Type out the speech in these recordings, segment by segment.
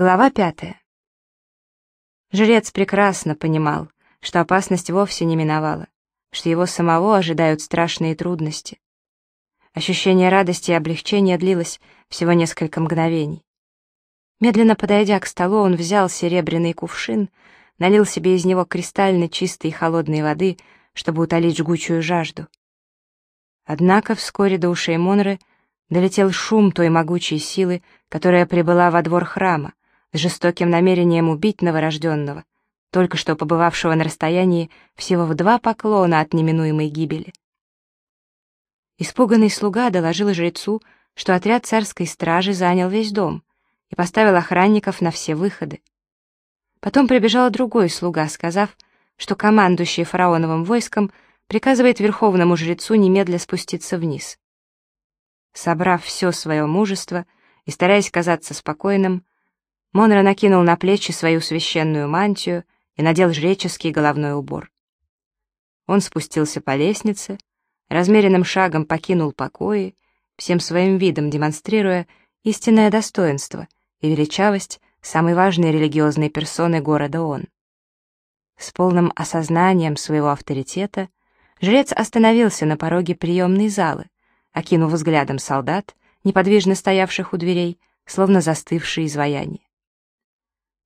Глава пятая. Жрец прекрасно понимал, что опасность вовсе не миновала, что его самого ожидают страшные трудности. Ощущение радости и облегчения длилось всего несколько мгновений. Медленно подойдя к столу, он взял серебряный кувшин, налил себе из него кристально чистой и холодной воды, чтобы утолить жгучую жажду. Однако вскоре до ушей Монры долетел шум той могучей силы, которая прибыла во двор храма, с жестоким намерением убить новорожденного, только что побывавшего на расстоянии всего в два поклона от неминуемой гибели. Испуганный слуга доложил жрецу, что отряд царской стражи занял весь дом и поставил охранников на все выходы. Потом прибежал другой слуга, сказав, что командующий фараоновым войском приказывает верховному жрецу немедля спуститься вниз. Собрав все свое мужество и стараясь казаться спокойным, Монро накинул на плечи свою священную мантию и надел жреческий головной убор. Он спустился по лестнице, размеренным шагом покинул покои, всем своим видом демонстрируя истинное достоинство и величавость самой важной религиозной персоны города он. С полным осознанием своего авторитета жрец остановился на пороге приемной залы, окинув взглядом солдат, неподвижно стоявших у дверей, словно застывшие изваяния.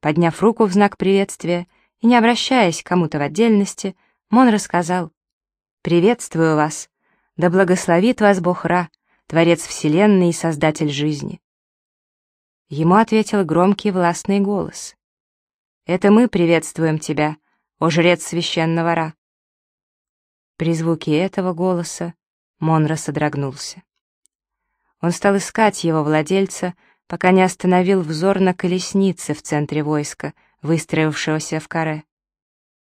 Подняв руку в знак приветствия и не обращаясь к кому-то в отдельности, Мон рассказал «Приветствую вас, да благословит вас Бог Ра, Творец Вселенной и Создатель жизни». Ему ответил громкий властный голос. «Это мы приветствуем тебя, о жрец священного Ра». При звуке этого голоса Монро содрогнулся. Он стал искать его владельца, пока не остановил взор на колеснице в центре войска, выстроившегося в каре.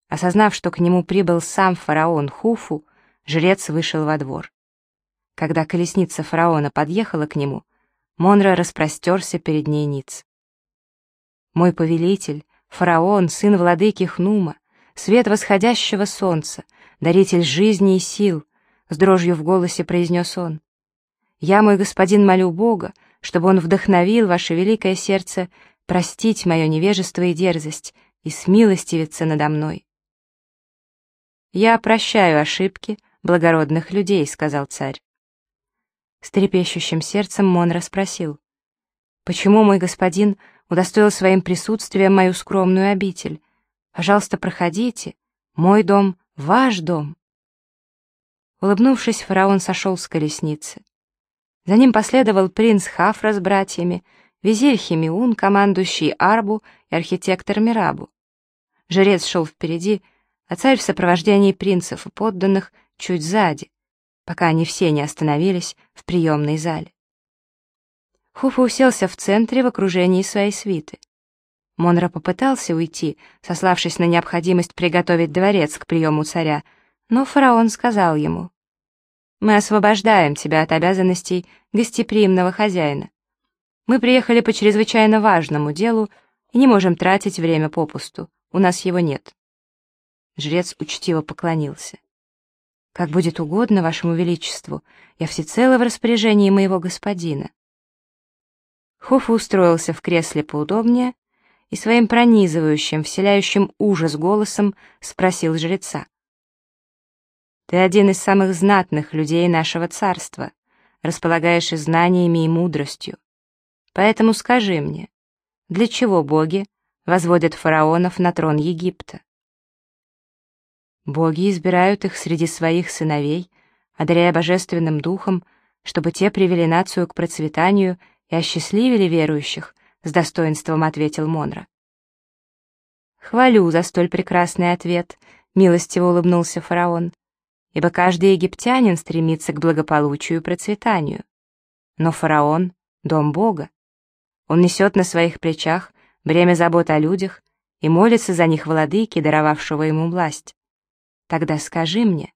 Осознав, что к нему прибыл сам фараон Хуфу, жрец вышел во двор. Когда колесница фараона подъехала к нему, Монро распростерся перед ней ниц. «Мой повелитель, фараон, сын владыки Хнума, свет восходящего солнца, даритель жизни и сил», с дрожью в голосе произнес он. «Я, мой господин, молю Бога, чтобы он вдохновил ваше великое сердце простить мое невежество и дерзость и смилостивиться надо мной. «Я прощаю ошибки благородных людей», — сказал царь. С трепещущим сердцем Монро спросил, «Почему мой господин удостоил своим присутствием мою скромную обитель? Пожалуйста, проходите. Мой дом — ваш дом». Улыбнувшись, фараон сошел с колесницы. За ним последовал принц Хафра с братьями, визирь Химиун, командующий Арбу и архитектор Мирабу. Жрец шел впереди, а царь в сопровождении принцев и подданных чуть сзади, пока они все не остановились в приемной зале. Хуфа уселся в центре в окружении своей свиты. Монро попытался уйти, сославшись на необходимость приготовить дворец к приему царя, но фараон сказал ему, мы освобождаем тебя от обязанностей гостеприимного хозяина. Мы приехали по чрезвычайно важному делу и не можем тратить время попусту. У нас его нет». Жрец учтиво поклонился. «Как будет угодно вашему величеству, я всецело в распоряжении моего господина». Хофу устроился в кресле поудобнее и своим пронизывающим, вселяющим ужас голосом спросил жреца. Ты один из самых знатных людей нашего царства, располагаешь и знаниями, и мудростью. Поэтому скажи мне, для чего боги возводят фараонов на трон Египта? Боги избирают их среди своих сыновей, одаряя божественным духом, чтобы те привели нацию к процветанию и осчастливили верующих, с достоинством ответил Монро. «Хвалю за столь прекрасный ответ», — милостиво улыбнулся фараон ибо каждый египтянин стремится к благополучию и процветанию. Но фараон — дом Бога. Он несет на своих плечах бремя забот о людях и молится за них владыке, даровавшего ему власть. Тогда скажи мне,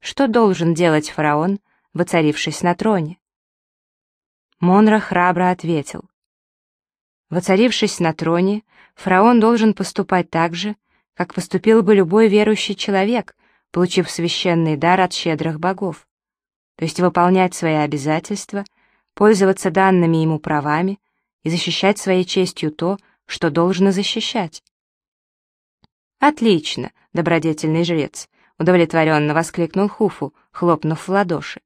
что должен делать фараон, воцарившись на троне? Монра храбро ответил. Воцарившись на троне, фараон должен поступать так же, как поступил бы любой верующий человек, получив священный дар от щедрых богов, то есть выполнять свои обязательства, пользоваться данными ему правами и защищать своей честью то, что должно защищать. «Отлично, добродетельный жрец!» — удовлетворенно воскликнул Хуфу, хлопнув в ладоши.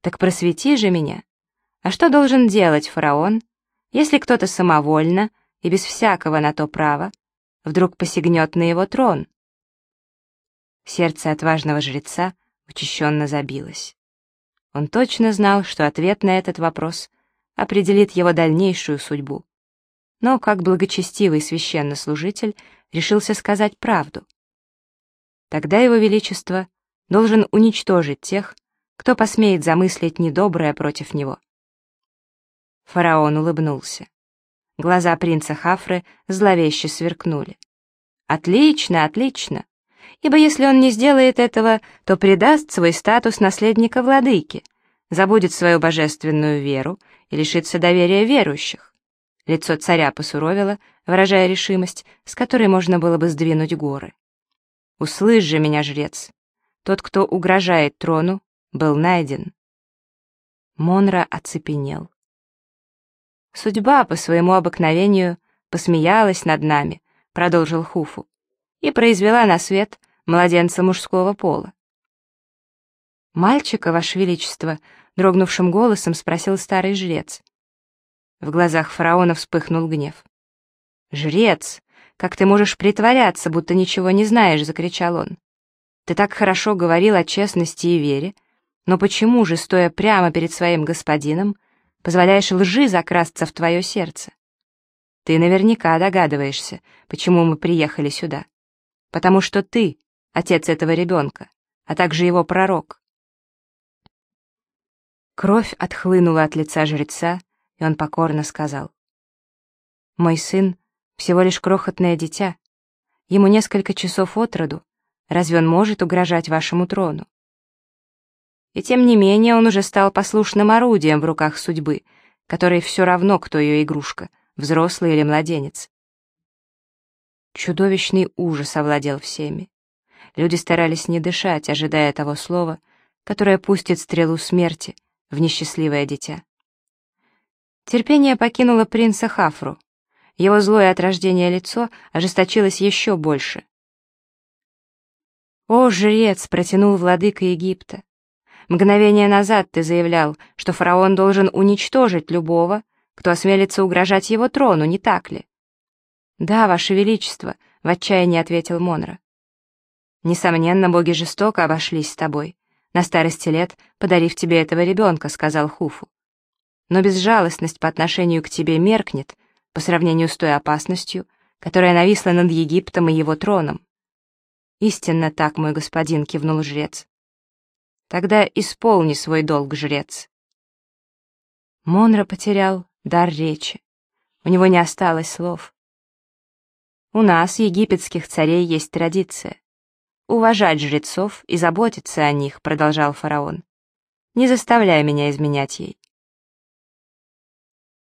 «Так просвети же меня! А что должен делать фараон, если кто-то самовольно и без всякого на то права вдруг посягнет на его трон?» Сердце отважного жреца учащенно забилось. Он точно знал, что ответ на этот вопрос определит его дальнейшую судьбу. Но, как благочестивый священнослужитель, решился сказать правду. Тогда его величество должен уничтожить тех, кто посмеет замыслить недоброе против него. Фараон улыбнулся. Глаза принца Хафры зловеще сверкнули. «Отлично, отлично! Ибо если он не сделает этого, то предаст свой статус наследника владыки, забудет свою божественную веру и лишится доверия верующих. Лицо царя посуровило, выражая решимость, с которой можно было бы сдвинуть горы. «Услышь же меня, жрец! Тот, кто угрожает трону, был найден». Монра оцепенел. «Судьба по своему обыкновению посмеялась над нами», — продолжил Хуфу, «и произвела на свет младенца мужского пола». «Мальчика, Ваше Величество», — дрогнувшим голосом спросил старый жрец. В глазах фараона вспыхнул гнев. «Жрец, как ты можешь притворяться, будто ничего не знаешь?» — закричал он. «Ты так хорошо говорил о честности и вере, но почему же, стоя прямо перед своим господином, позволяешь лжи закрасться в твое сердце? Ты наверняка догадываешься, почему мы приехали сюда. Потому что ты — отец этого ребенка, а также его пророк». Кровь отхлынула от лица жреца, и он покорно сказал. «Мой сын всего лишь крохотное дитя. Ему несколько часов от роду. Разве он может угрожать вашему трону?» И тем не менее он уже стал послушным орудием в руках судьбы, которой все равно, кто ее игрушка, взрослый или младенец. Чудовищный ужас овладел всеми. Люди старались не дышать, ожидая того слова, которое пустит стрелу смерти в несчастливое дитя. Терпение покинуло принца Хафру. Его злое от рождения лицо ожесточилось еще больше. «О, жрец!» — протянул владыка Египта. «Мгновение назад ты заявлял, что фараон должен уничтожить любого, кто осмелится угрожать его трону, не так ли?» «Да, ваше величество», — в отчаянии ответил Монро. «Несомненно, боги жестоко обошлись с тобой, на старости лет подарив тебе этого ребенка», — сказал Хуфу но безжалостность по отношению к тебе меркнет по сравнению с той опасностью, которая нависла над Египтом и его троном. Истинно так, мой господин, кивнул жрец. Тогда исполни свой долг, жрец. Монро потерял дар речи. У него не осталось слов. У нас, египетских царей, есть традиция. Уважать жрецов и заботиться о них, продолжал фараон. Не заставляй меня изменять ей.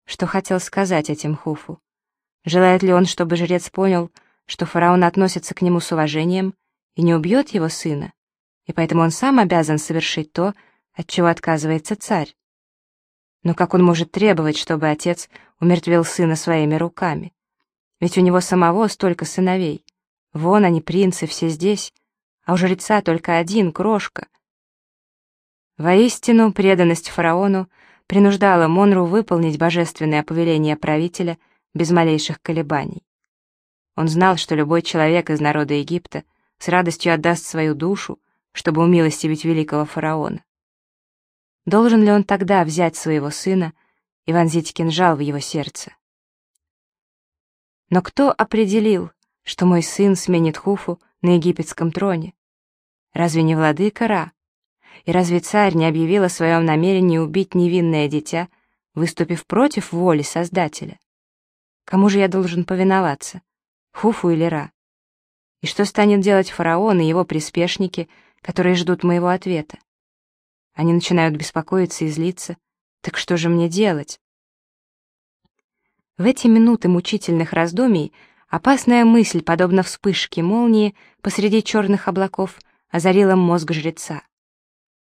Что хотел сказать этим Хуфу? Желает ли он, чтобы жрец понял, что фараон относится к нему с уважением и не убьет его сына, и поэтому он сам обязан совершить то, от чего отказывается царь? Но как он может требовать, чтобы отец умертвил сына своими руками? Ведь у него самого столько сыновей. Вон они, принцы, все здесь, а у жреца только один, крошка. Воистину, преданность фараону — принуждала Монру выполнить божественное повеление правителя без малейших колебаний. Он знал, что любой человек из народа Египта с радостью отдаст свою душу, чтобы умилостивить великого фараона. Должен ли он тогда взять своего сына и вонзить кинжал в его сердце? Но кто определил, что мой сын сменит Хуфу на египетском троне? Разве не владыка Ра? И разве царь не объявил о своем намерении убить невинное дитя, выступив против воли Создателя? Кому же я должен повиноваться? Хуфу или Ра? И что станет делать фараон и его приспешники, которые ждут моего ответа? Они начинают беспокоиться и злиться. Так что же мне делать? В эти минуты мучительных раздумий опасная мысль, подобно вспышке молнии посреди черных облаков, озарила мозг жреца.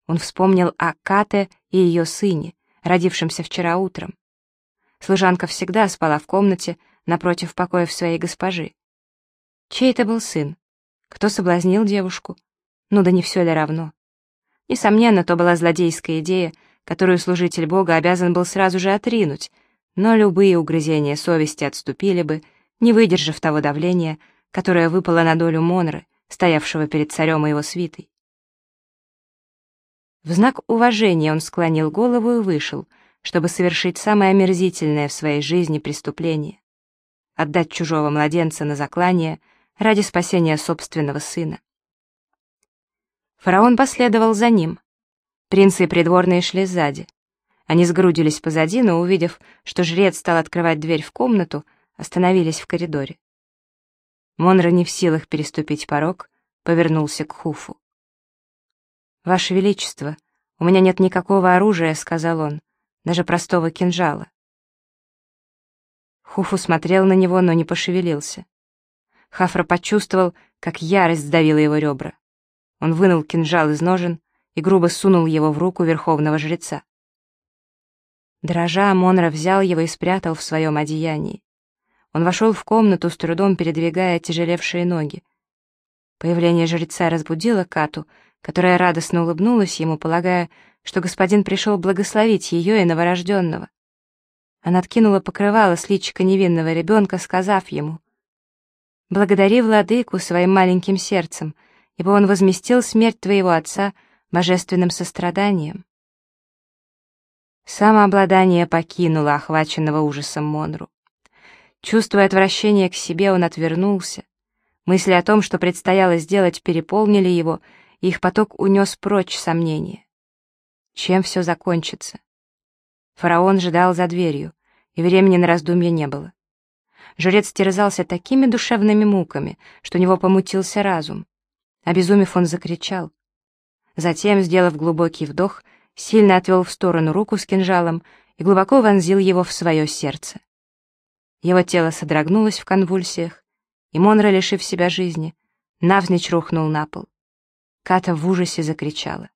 Он вспомнил о Кате и ее сыне, родившемся вчера утром. Служанка всегда спала в комнате, напротив покоев своей госпожи. Чей это был сын? Кто соблазнил девушку? Ну да не все ли равно? Несомненно, то была злодейская идея, которую служитель Бога обязан был сразу же отринуть, но любые угрызения совести отступили бы, не выдержав того давления, которое выпало на долю Монры, стоявшего перед царем и его свитой. В знак уважения он склонил голову и вышел, чтобы совершить самое омерзительное в своей жизни преступление — отдать чужого младенца на заклание ради спасения собственного сына. Фараон последовал за ним. Принцы и придворные шли сзади. Они сгрудились позади, но, увидев, что жрец стал открывать дверь в комнату, остановились в коридоре. Монро не в силах переступить порог, повернулся к Хуфу. «Ваше Величество, у меня нет никакого оружия», — сказал он, — «даже простого кинжала». Хуфу смотрел на него, но не пошевелился. Хафра почувствовал, как ярость сдавила его ребра. Он вынул кинжал из ножен и грубо сунул его в руку верховного жреца. Дрожа, Монро взял его и спрятал в своем одеянии. Он вошел в комнату, с трудом передвигая тяжелевшие ноги. Появление жреца разбудило Кату, которая радостно улыбнулась ему, полагая, что господин пришел благословить ее и новорожденного. Она откинула покрывало с личика невинного ребенка, сказав ему, «Благодари владыку своим маленьким сердцем, ибо он возместил смерть твоего отца божественным состраданием». Самообладание покинуло охваченного ужасом Монру. Чувствуя отвращение к себе, он отвернулся. Мысли о том, что предстояло сделать, переполнили его, и их поток унес прочь сомнения. Чем все закончится? Фараон ждал за дверью, и времени на раздумья не было. Жрец терзался такими душевными муками, что у него помутился разум. Обезумев, он закричал. Затем, сделав глубокий вдох, сильно отвел в сторону руку с кинжалом и глубоко вонзил его в свое сердце. Его тело содрогнулось в конвульсиях, и Монро, лишив себя жизни, навзничь рухнул на пол. Ката в ужасе закричала.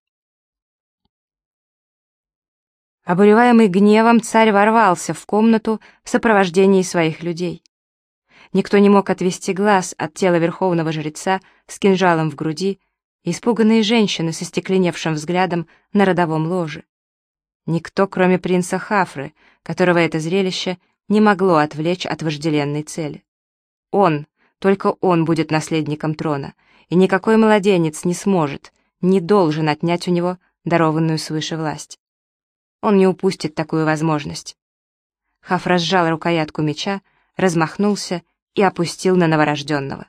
Обуреваемый гневом, царь ворвался в комнату в сопровождении своих людей. Никто не мог отвести глаз от тела верховного жреца с кинжалом в груди испуганные женщины со стекленевшим взглядом на родовом ложе. Никто, кроме принца Хафры, которого это зрелище не могло отвлечь от вожделенной цели. Он, только он будет наследником трона, и никакой младенец не сможет, не должен отнять у него дарованную свыше власть. Он не упустит такую возможность. Хаф разжал рукоятку меча, размахнулся и опустил на новорожденного.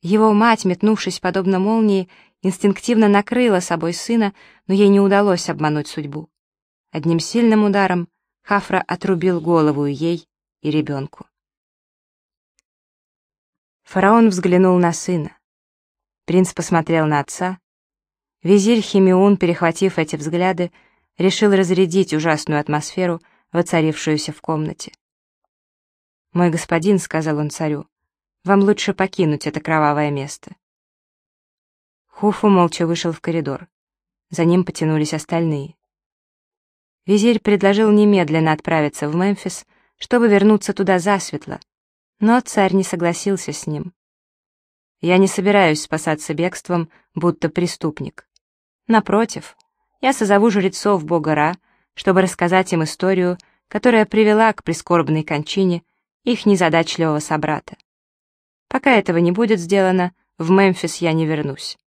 Его мать, метнувшись подобно молнии, инстинктивно накрыла собой сына, но ей не удалось обмануть судьбу. Одним сильным ударом Хафра отрубил голову ей и ребенку. Фараон взглянул на сына. Принц посмотрел на отца. Визирь Химиун, перехватив эти взгляды, решил разрядить ужасную атмосферу, воцарившуюся в комнате. «Мой господин», — сказал он царю, — «вам лучше покинуть это кровавое место». Хуфу молча вышел в коридор. За ним потянулись остальные. Визирь предложил немедленно отправиться в Мемфис, чтобы вернуться туда засветло, но царь не согласился с ним. Я не собираюсь спасаться бегством, будто преступник. Напротив, я созову жрецов бога Ра, чтобы рассказать им историю, которая привела к прискорбной кончине их незадачливого собрата. Пока этого не будет сделано, в Мемфис я не вернусь.